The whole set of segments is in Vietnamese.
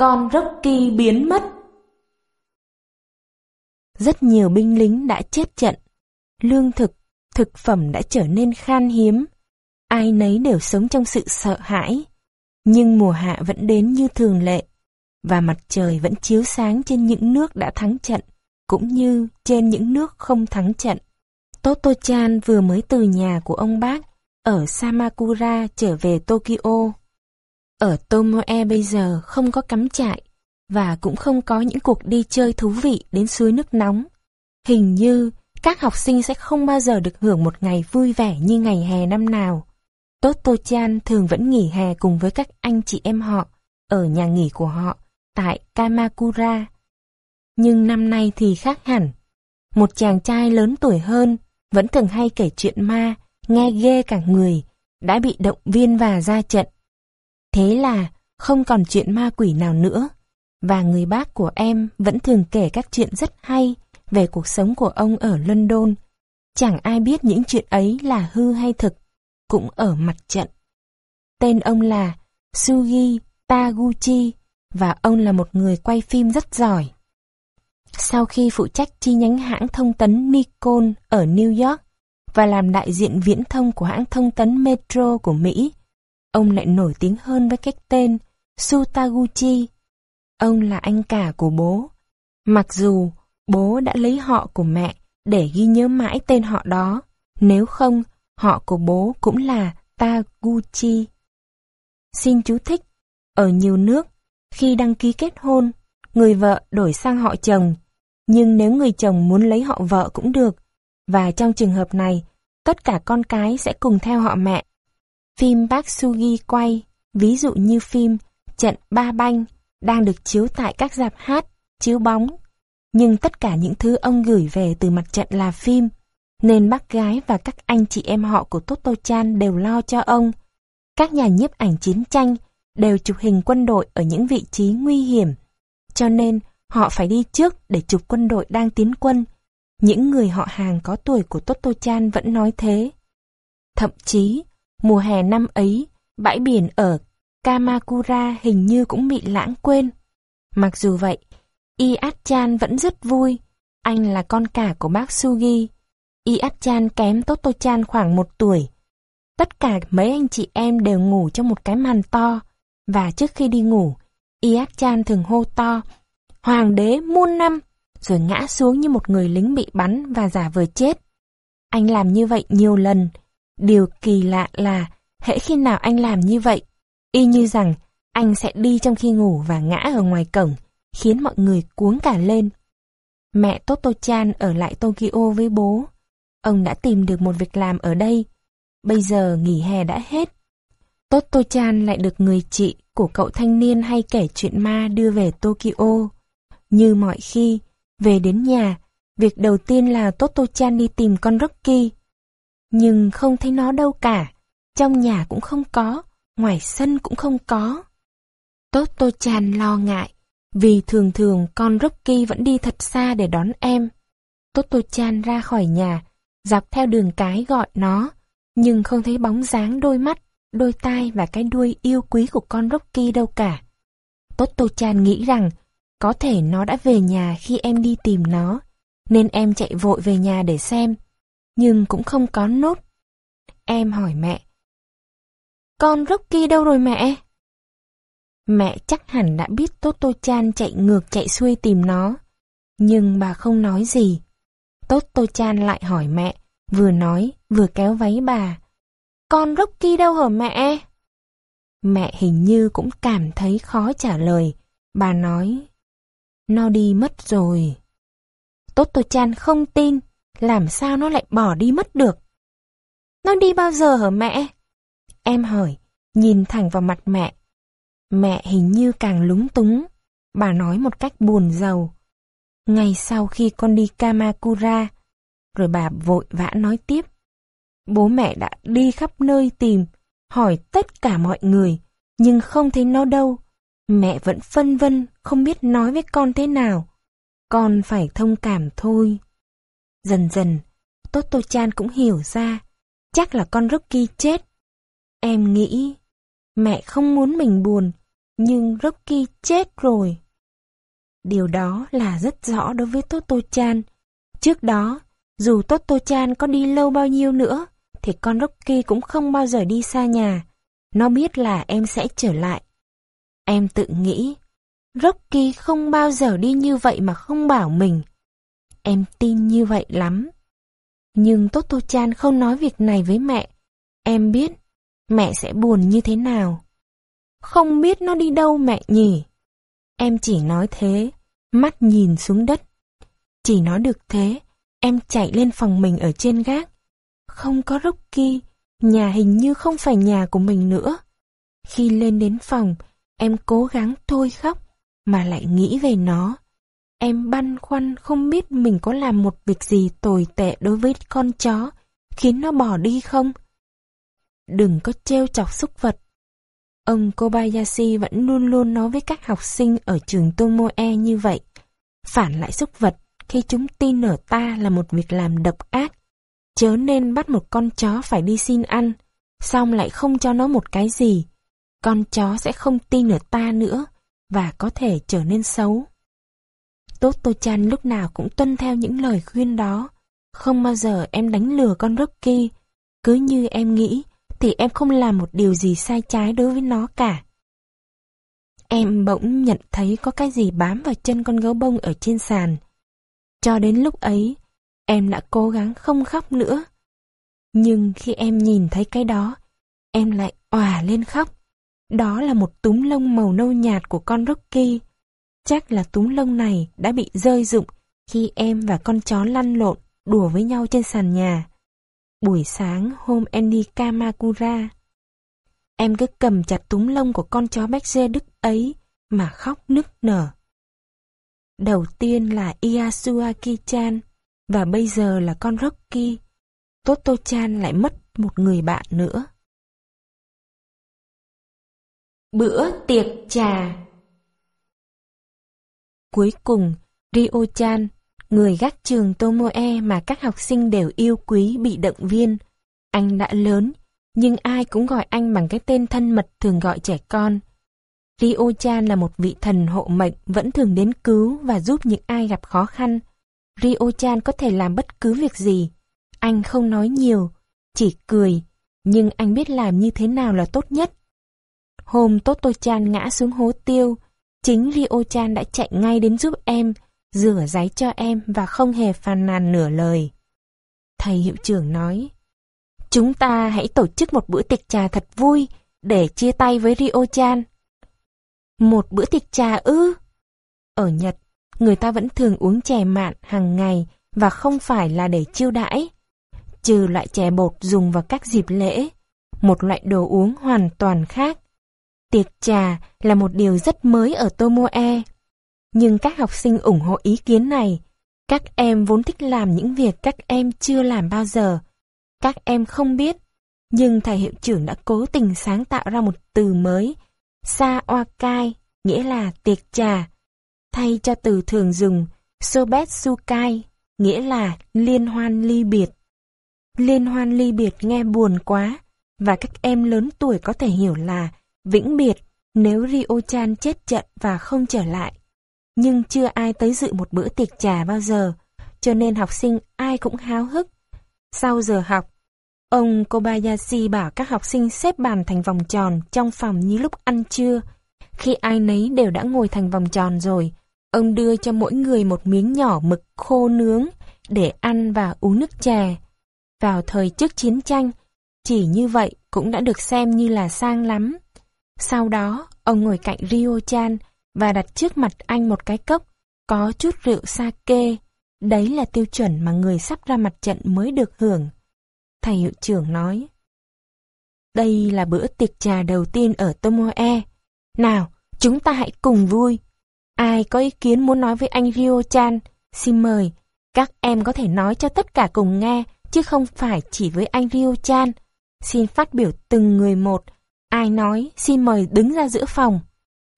Con Rocky biến mất. Rất nhiều binh lính đã chết trận. Lương thực, thực phẩm đã trở nên khan hiếm. Ai nấy đều sống trong sự sợ hãi. Nhưng mùa hạ vẫn đến như thường lệ. Và mặt trời vẫn chiếu sáng trên những nước đã thắng trận, cũng như trên những nước không thắng trận. Toto-chan vừa mới từ nhà của ông bác ở Samakura trở về Tokyo. Ở Tomoe bây giờ không có cắm trại và cũng không có những cuộc đi chơi thú vị đến suối nước nóng. Hình như các học sinh sẽ không bao giờ được hưởng một ngày vui vẻ như ngày hè năm nào. Toto-chan thường vẫn nghỉ hè cùng với các anh chị em họ ở nhà nghỉ của họ tại Kamakura. Nhưng năm nay thì khác hẳn. Một chàng trai lớn tuổi hơn vẫn thường hay kể chuyện ma, nghe ghê cả người, đã bị động viên và ra trận. Thế là không còn chuyện ma quỷ nào nữa, và người bác của em vẫn thường kể các chuyện rất hay về cuộc sống của ông ở London. Chẳng ai biết những chuyện ấy là hư hay thực, cũng ở mặt trận. Tên ông là Sugi Taguchi, và ông là một người quay phim rất giỏi. Sau khi phụ trách chi nhánh hãng thông tấn Nikon ở New York và làm đại diện viễn thông của hãng thông tấn Metro của Mỹ, ông lại nổi tiếng hơn với cái tên Sutaguchi. Ông là anh cả của bố. Mặc dù bố đã lấy họ của mẹ để ghi nhớ mãi tên họ đó, nếu không, họ của bố cũng là Taguchi. Xin chú thích, ở nhiều nước, khi đăng ký kết hôn, người vợ đổi sang họ chồng, nhưng nếu người chồng muốn lấy họ vợ cũng được, và trong trường hợp này, tất cả con cái sẽ cùng theo họ mẹ. Phim bác Sugi quay, ví dụ như phim Trận Ba Banh, đang được chiếu tại các dạp hát, chiếu bóng. Nhưng tất cả những thứ ông gửi về từ mặt trận là phim, nên bác gái và các anh chị em họ của Toto Chan đều lo cho ông. Các nhà nhiếp ảnh chiến tranh đều chụp hình quân đội ở những vị trí nguy hiểm. Cho nên, họ phải đi trước để chụp quân đội đang tiến quân. Những người họ hàng có tuổi của Toto Chan vẫn nói thế. Thậm chí, mùa hè năm ấy, bãi biển ở Kamakura hình như cũng bị lãng quên. Mặc dù vậy, Iat-chan vẫn rất vui. Anh là con cả của bác Sugi. Iat-chan kém Toto-chan khoảng một tuổi. Tất cả mấy anh chị em đều ngủ trong một cái màn to, và trước khi đi ngủ, Iat Chan thường hô to, Hoàng đế muôn năm, rồi ngã xuống như một người lính bị bắn và giả vờ chết. Anh làm như vậy nhiều lần. Điều kỳ lạ là, hễ khi nào anh làm như vậy, y như rằng anh sẽ đi trong khi ngủ và ngã ở ngoài cổng, khiến mọi người cuống cả lên. Mẹ Toto-chan ở lại Tokyo với bố. Ông đã tìm được một việc làm ở đây. Bây giờ nghỉ hè đã hết. Toto-chan lại được người chị của cậu thanh niên hay kể chuyện ma đưa về Tokyo. Như mọi khi, về đến nhà, việc đầu tiên là Toto-chan đi tìm con Rocky. Nhưng không thấy nó đâu cả, trong nhà cũng không có, ngoài sân cũng không có. Tốt Tô Chan lo ngại, vì thường thường con Rocky vẫn đi thật xa để đón em. Tốt Tô Chan ra khỏi nhà, dọc theo đường cái gọi nó, nhưng không thấy bóng dáng đôi mắt đôi tai và cái đuôi yêu quý của con Rocky đâu cả. tốt tô Chan nghĩ rằng có thể nó đã về nhà khi em đi tìm nó, nên em chạy vội về nhà để xem, nhưng cũng không có nốt. Em hỏi mẹ. Con Rocky đâu rồi mẹ? Mẹ chắc hẳn đã biết Toto Chan chạy ngược chạy xuôi tìm nó, nhưng bà không nói gì. Toto Chan lại hỏi mẹ, vừa nói vừa kéo váy bà. Con Rocky đâu hả mẹ? Mẹ hình như cũng cảm thấy khó trả lời. Bà nói, nó đi mất rồi. Toto Chan không tin, làm sao nó lại bỏ đi mất được? Nó đi bao giờ hả mẹ? Em hỏi, nhìn thẳng vào mặt mẹ. Mẹ hình như càng lúng túng. Bà nói một cách buồn giàu. Ngày sau khi con đi Kamakura, rồi bà vội vã nói tiếp. Bố mẹ đã đi khắp nơi tìm, hỏi tất cả mọi người, nhưng không thấy nó đâu. Mẹ vẫn phân vân, không biết nói với con thế nào. Con phải thông cảm thôi. Dần dần, Toto Chan cũng hiểu ra, chắc là con Rocky chết. Em nghĩ, mẹ không muốn mình buồn, nhưng Rocky chết rồi. Điều đó là rất rõ đối với Toto-chan. Trước đó, dù Toto-chan có đi lâu bao nhiêu nữa, thì con Rocky cũng không bao giờ đi xa nhà. Nó biết là em sẽ trở lại. Em tự nghĩ, Rocky không bao giờ đi như vậy mà không bảo mình. Em tin như vậy lắm. Nhưng Toto-chan không nói việc này với mẹ. Em biết, mẹ sẽ buồn như thế nào. Không biết nó đi đâu mẹ nhỉ? Em chỉ nói thế, mắt nhìn xuống đất. Chỉ nói được thế, em chạy lên phòng mình ở trên gác. Không có Rocky, nhà hình như không phải nhà của mình nữa. Khi lên đến phòng, em cố gắng thôi khóc, mà lại nghĩ về nó. Em băn khoăn không biết mình có làm một việc gì tồi tệ đối với con chó, khiến nó bỏ đi không? Đừng có trêu chọc súc vật. Ông Kobayashi vẫn luôn luôn nói với các học sinh ở trường Tomoe như vậy. Phản lại súc vật khi chúng tin ở ta là một việc làm độc ác. Chớ nên bắt một con chó phải đi xin ăn, xong lại không cho nó một cái gì. Con chó sẽ không tin ở ta nữa, và có thể trở nên xấu. Tốt Tô Chan lúc nào cũng tuân theo những lời khuyên đó. Không bao giờ em đánh lừa con Rocky. Cứ như em nghĩ, thì em không làm một điều gì sai trái đối với nó cả. Em bỗng nhận thấy có cái gì bám vào chân con gấu bông ở trên sàn. Cho đến lúc ấy, em đã cố gắng không khóc nữa. Nhưng khi em nhìn thấy cái đó, em lại òa lên khóc. Đó là một túm lông màu nâu nhạt của con Rocky. Chắc là túm lông này đã bị rơi rụng khi em và con chó lăn lộn, đùa với nhau trên sàn nhà. Buổi sáng hôm Andy Kamakura, em cứ cầm chặt túm lông của con chó Bách Dê Đức ấy mà khóc nức nở. Đầu tiên là Iyasuaki-chan và bây giờ là con Rocky. Toto-chan lại mất một người bạn nữa. Bữa tiệc trà Cuối cùng, Rio-chan, người gác trường Tomoe mà các học sinh đều yêu quý bị động viên. Anh đã lớn, nhưng ai cũng gọi anh bằng cái tên thân mật thường gọi trẻ con. Rio-chan là một vị thần hộ mệnh vẫn thường đến cứu và giúp những ai gặp khó khăn. Rio-chan có thể làm bất cứ việc gì. Anh không nói nhiều, chỉ cười, nhưng anh biết làm như thế nào là tốt nhất. Hôm Toto-chan ngã xuống hố tiêu, chính Rio-chan đã chạy ngay đến giúp em, rửa giấy cho em và không hề phàn nàn nửa lời. Thầy hiệu trưởng nói, Chúng ta hãy tổ chức một bữa tiệc trà thật vui để chia tay với Rio-chan. Một bữa tiệc trà ư? Ở Nhật, người ta vẫn thường uống chè mạn hàng ngày và không phải là để chiêu đãi. Trừ loại chè bột dùng vào các dịp lễ, một loại đồ uống hoàn toàn khác. Tiệc trà là một điều rất mới ở Tomoe. Nhưng các học sinh ủng hộ ý kiến này. Các em vốn thích làm những việc các em chưa làm bao giờ. Các em không biết, nhưng thầy hiệu trưởng đã cố tình sáng tạo ra một từ mới, sa oakai, nghĩa là tiệc trà, thay cho từ thường dùng sobetsukai, nghĩa là liên hoan ly biệt. Liên hoan ly biệt nghe buồn quá, và các em lớn tuổi có thể hiểu là vĩnh biệt nếu Rio-chan chết trận và không trở lại. Nhưng chưa ai tới dự một bữa tiệc trà bao giờ, cho nên học sinh ai cũng háo hức. Sau giờ học, ông Kobayashi bảo các học sinh xếp bàn thành vòng tròn trong phòng như lúc ăn trưa. Khi ai nấy đều đã ngồi thành vòng tròn rồi, ông đưa cho mỗi người một miếng nhỏ mực khô nướng để ăn và uống nước trà. Vào thời trước chiến tranh, chỉ như vậy cũng đã được xem như là sang lắm. Sau đó, ông ngồi cạnh Rio-chan và đặt trước mặt anh một cái cốc có chút rượu sake. Đấy là tiêu chuẩn mà người sắp ra mặt trận mới được hưởng. Thầy hiệu trưởng nói. Đây là bữa tiệc trà đầu tiên ở Tomoe. Nào, chúng ta hãy cùng vui. Ai có ý kiến muốn nói với anh Rio-chan, xin mời. Các em có thể nói cho tất cả cùng nghe, chứ không phải chỉ với anh Rio-chan. Xin phát biểu từng người một. Ai nói, xin mời đứng ra giữa phòng.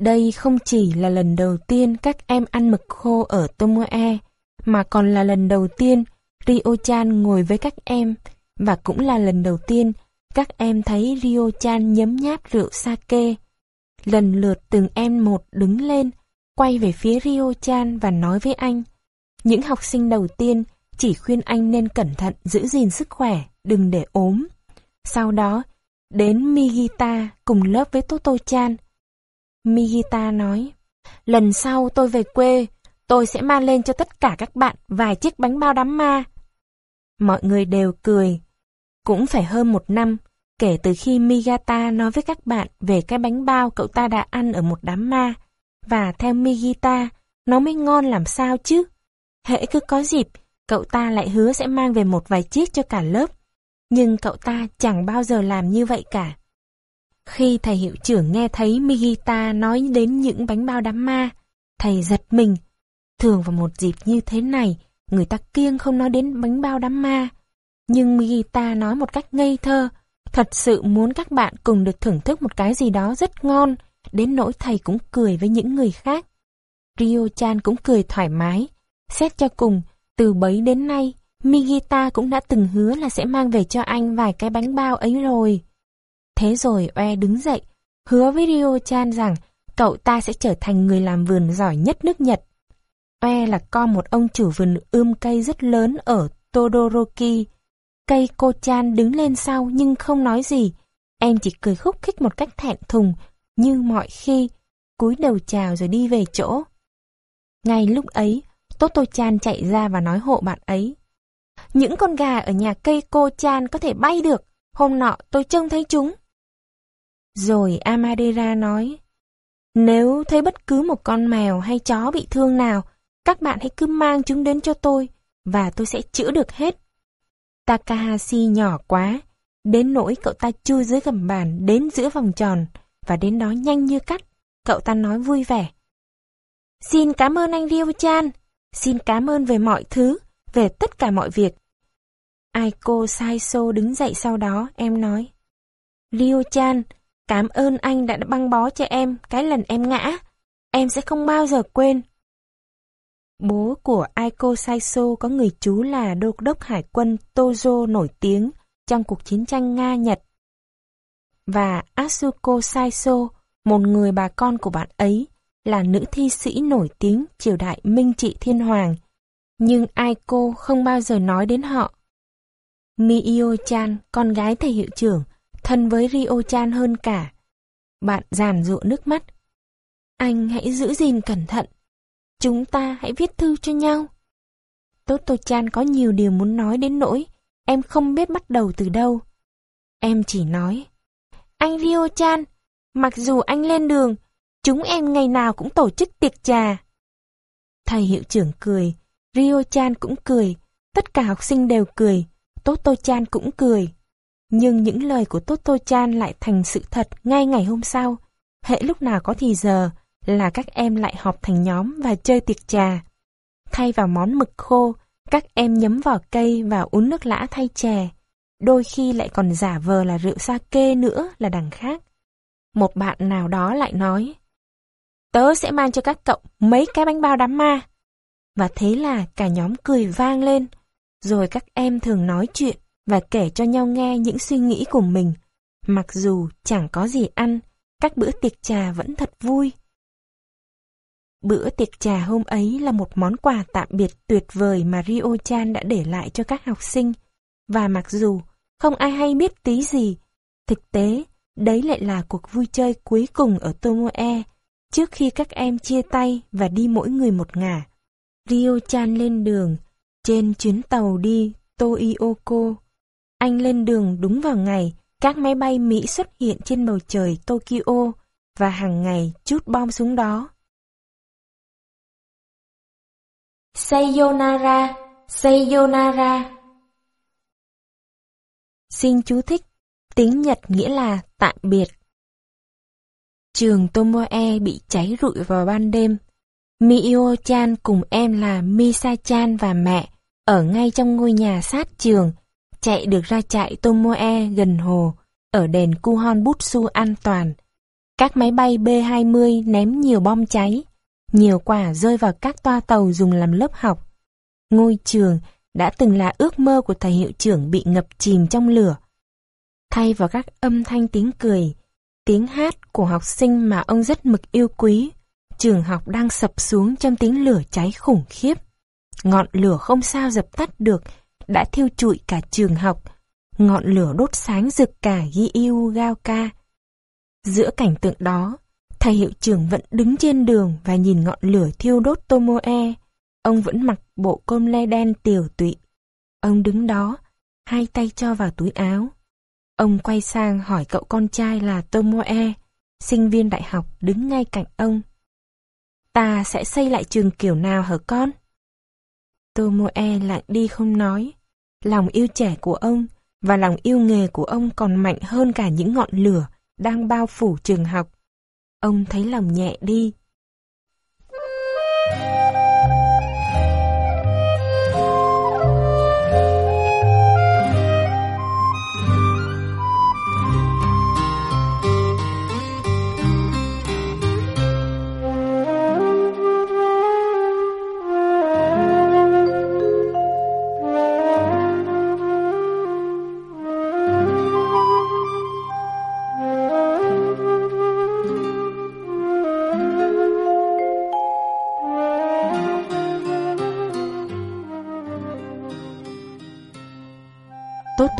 Đây không chỉ là lần đầu tiên các em ăn mực khô ở Tomoe, mà còn là lần đầu tiên Rio-chan ngồi với các em, và cũng là lần đầu tiên các em thấy Rio-chan nhấm nháp rượu sake. lần lượt từng em một đứng lên, quay về phía Rio-chan và nói với anh. Những học sinh đầu tiên chỉ khuyên anh nên cẩn thận giữ gìn sức khỏe, đừng để ốm. Sau đó, đến Migita cùng lớp với Toto-chan. Migita nói, lần sau tôi về quê, tôi sẽ mang lên cho tất cả các bạn vài chiếc bánh bao đám ma. Mọi người đều cười. Cũng phải hơn một năm, kể từ khi Migata nói với các bạn về cái bánh bao cậu ta đã ăn ở một đám ma. Và theo Migita, nó mới ngon làm sao chứ? Hễ cứ có dịp, cậu ta lại hứa sẽ mang về một vài chiếc cho cả lớp. Nhưng cậu ta chẳng bao giờ làm như vậy cả. Khi thầy hiệu trưởng nghe thấy Migita nói đến những bánh bao đám ma, thầy giật mình. Thường vào một dịp như thế này, người ta kiêng không nói đến bánh bao đám ma. Nhưng Migita nói một cách ngây thơ, thật sự muốn các bạn cùng được thưởng thức một cái gì đó rất ngon, đến nỗi thầy cũng cười với những người khác. Rio-chan cũng cười thoải mái. Xét cho cùng, từ bấy đến nay, Migita cũng đã từng hứa là sẽ mang về cho anh vài cái bánh bao ấy rồi. Thế rồi Oe đứng dậy, hứa với Rio-chan rằng cậu ta sẽ trở thành người làm vườn giỏi nhất nước Nhật. Oe là con một ông chủ vườn ươm cây rất lớn ở Todoroki. Cây cô chan đứng lên sau nhưng không nói gì. Em chỉ cười khúc khích một cách thẹn thùng, như mọi khi, cúi đầu chào rồi đi về chỗ. Ngay lúc ấy, Toto Chan chạy ra và nói hộ bạn ấy. Những con gà ở nhà cây cô Chan có thể bay được, hôm nọ tôi trông thấy chúng. Rồi Amadera nói, nếu thấy bất cứ một con mèo hay chó bị thương nào, các bạn hãy cứ mang chúng đến cho tôi, và tôi sẽ chữa được hết. Takahashi nhỏ quá, đến nỗi cậu ta chui dưới gầm bàn đến giữa vòng tròn, và đến đó nhanh như cắt. Cậu ta nói vui vẻ. Xin cảm ơn anh Ryo-chan, xin cảm ơn về mọi thứ, về tất cả mọi việc. Aiko Saiso đứng dậy sau đó, em nói. Liêu chan, cảm ơn anh đã băng bó cho em cái lần em ngã. Em sẽ không bao giờ quên. Bố của Aiko Saiso có người chú là đô đốc hải quân Tojo nổi tiếng trong cuộc chiến tranh Nga-Nhật. Và Asuko Saiso, một người bà con của bạn ấy, là nữ thi sĩ nổi tiếng triều đại Minh Trị Thiên Hoàng. Nhưng Aiko không bao giờ nói đến họ. Miyo-chan, con gái thầy hiệu trưởng, thân với Rio-chan hơn cả. Bạn giàn rụa nước mắt. Anh hãy giữ gìn cẩn thận. Chúng ta hãy viết thư cho nhau. Toto Chan có nhiều điều muốn nói đến nỗi, em không biết bắt đầu từ đâu. Em chỉ nói, anh Rio Chan, mặc dù anh lên đường, chúng em ngày nào cũng tổ chức tiệc trà. Thầy hiệu trưởng cười, Rio Chan cũng cười, tất cả học sinh đều cười, Toto Chan cũng cười. Nhưng những lời của Toto Chan lại thành sự thật ngay ngày hôm sau. Hệ lúc nào có thì giờ, là các em lại họp thành nhóm và chơi tiệc trà. Thay vào món mực khô, các em nhấm vỏ cây và uống nước lã thay chè. Đôi khi lại còn giả vờ là rượu sake nữa là đằng khác. Một bạn nào đó lại nói, Tớ sẽ mang cho các cậu mấy cái bánh bao đám ma. Và thế là cả nhóm cười vang lên. Rồi các em thường nói chuyện và kể cho nhau nghe những suy nghĩ của mình. Mặc dù chẳng có gì ăn, các bữa tiệc trà vẫn thật vui. Bữa tiệc trà hôm ấy là một món quà tạm biệt tuyệt vời mà Rio-chan đã để lại cho các học sinh. Và mặc dù không ai hay biết tí gì, thực tế, đấy lại là cuộc vui chơi cuối cùng ở Tomoe, trước khi các em chia tay và đi mỗi người một ngả. Rio-chan lên đường, trên chuyến tàu đi Toioko. Anh lên đường đúng vào ngày các máy bay Mỹ xuất hiện trên bầu trời Tokyo và hàng ngày chút bom xuống đó. Sayonara, Sayonara. Xin chú thích, tiếng Nhật nghĩa là tạm biệt. Trường Tomoe bị cháy rụi vào ban đêm. Mio-chan cùng em là Misa-chan và mẹ ở ngay trong ngôi nhà sát trường, chạy được ra trại Tomoe gần hồ, ở đền Kuhon Butsu an toàn. Các máy bay B-20 ném nhiều bom cháy, nhiều quả rơi vào các toa tàu dùng làm lớp học. Ngôi trường đã từng là ước mơ của thầy hiệu trưởng bị ngập chìm trong lửa. Thay vào các âm thanh tiếng cười, tiếng hát của học sinh mà ông rất mực yêu quý. Trường học đang sập xuống trong tiếng lửa cháy khủng khiếp. Ngọn lửa không sao dập tắt được, đã thiêu trụi cả trường học. Ngọn lửa đốt sáng rực cả Giyu Gaoka. Giữa cảnh tượng đó, thầy hiệu trưởng vẫn đứng trên đường và nhìn ngọn lửa thiêu đốt Tomoe. Ông vẫn mặc bộ cơm le đen tiều tụy. Ông đứng đó, hai tay cho vào túi áo. Ông quay sang hỏi cậu con trai là Tomoe, sinh viên đại học đứng ngay cạnh ông. Ta sẽ xây lại trường kiểu nào hả con? Tomoe lặng đi không nói. Lòng yêu trẻ của ông và lòng yêu nghề của ông còn mạnh hơn cả những ngọn lửa đang bao phủ trường học. Ông thấy lòng nhẹ đi.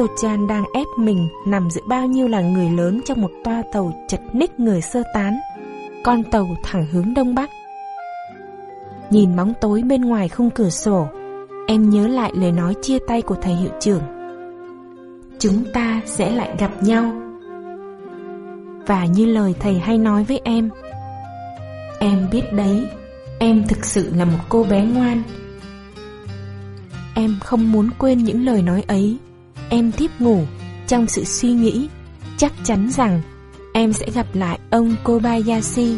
Tô Chan đang ép mình nằm giữa bao nhiêu là người lớn trong một toa tàu chật ních người sơ tán. Con tàu thẳng hướng đông bắc. Nhìn bóng tối bên ngoài khung cửa sổ, em nhớ lại lời nói chia tay của thầy hiệu trưởng. Chúng ta sẽ lại gặp nhau. Và như lời thầy hay nói với em, em biết đấy, em thực sự là một cô bé ngoan. Em không muốn quên những lời nói ấy em tiếp ngủ. Trong sự suy nghĩ, chắc chắn rằng em sẽ gặp lại ông Kobayashi.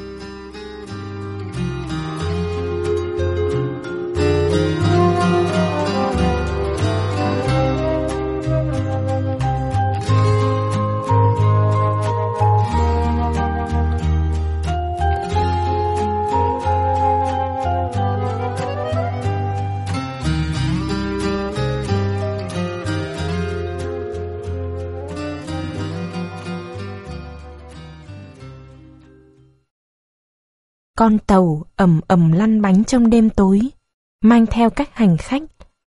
Con tàu ầm ầm lăn bánh trong đêm tối, mang theo các hành khách,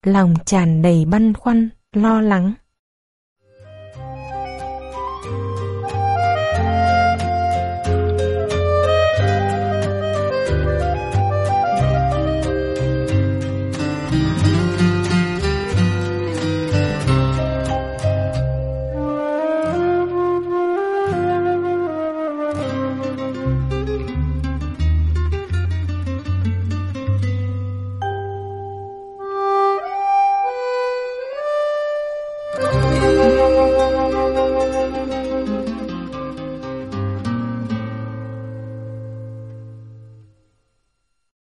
lòng tràn đầy băn khoăn, lo lắng.